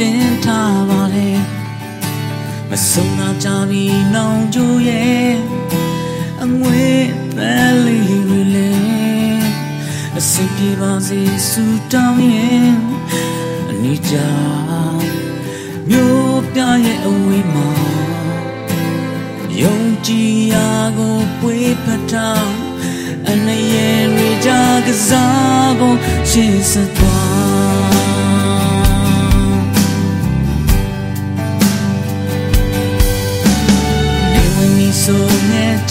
တင်ထားပါလေမဆုံးနာကြပြီနောင်ကြိုးရဲ့အငွေပန်းလေးတွေလေအစိပ်ပြေပါစေစူတောင်းရဲ့အနိကြမြို့ပြရဲ့အဝေးမှာယုံကြည်ရာကိုပွေးဖတ်ထားအနေရကြကစားဖို့ရှေ့ဆက်သွား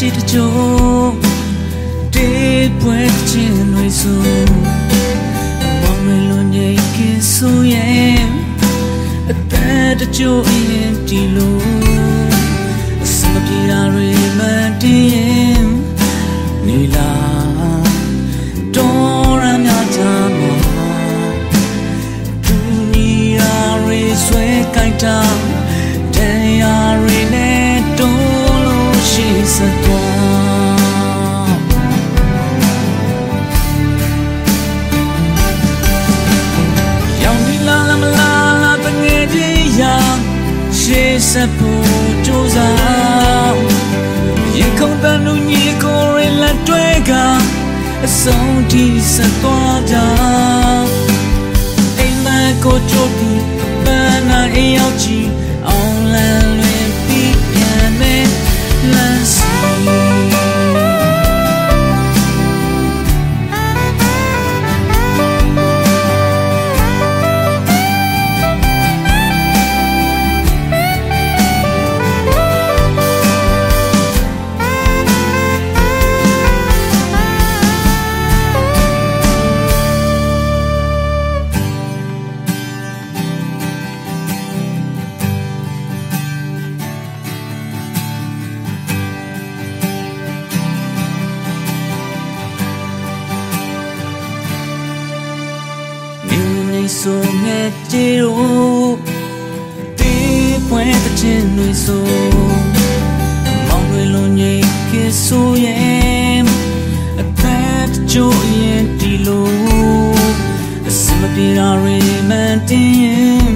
စ်တချို့တေးပွဲချင်းတွေဆိုမောင်မလွန်ရဲ့ကဆိုရဲ့အသက်တချို့ရင်ဒီလိုအစမပြေတာတွေမတည်ရင်နေလာဆွဲကိုက်တာတရားရီနဲ့တွန်း လို့ရှိစသွားရောင်ဒီလာလာမလာလာတငယ်ကြီးရာရှေးစဖို့ကြိုးစားရင်ခုန်တဲ့လူညီကိုရလက်တွဲကအဆုံးထိဆ ဆိုငယ်ကြေတို့တေးပွဲတဲ့ချင်းတွေဆိုမောင်တွေလုံးငိတ်ကဆိုရဲ့အသက်ကြိုးရင်ဒီလိုအစမပြေတာရီမန်တင်ရင်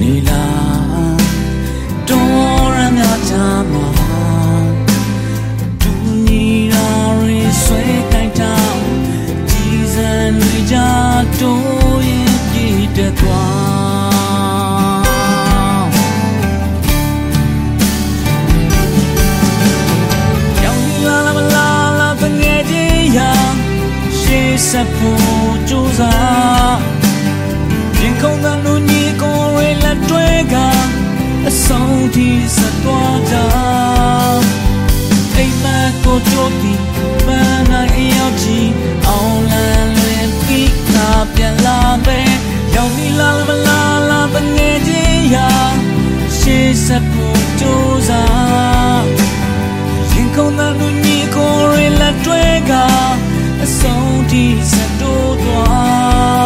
နေလာတော်ရမြချာမှာဒူနီရာရီဆွဲကိုင်တောင်းဒီဇန်တွေကြတော့ ဆက်ဖို့ကြိုးစားရင်ခုန်တဲ့လူညီကိုရလက်တွဲကအဆုံးထိဆက်သွားကြ ဆက်ဖို့ကြိုးစားရင်ခုန်တဲ့လူညီကိုရလက်တွဲကအဆုံးထိဆက်တိုးသွား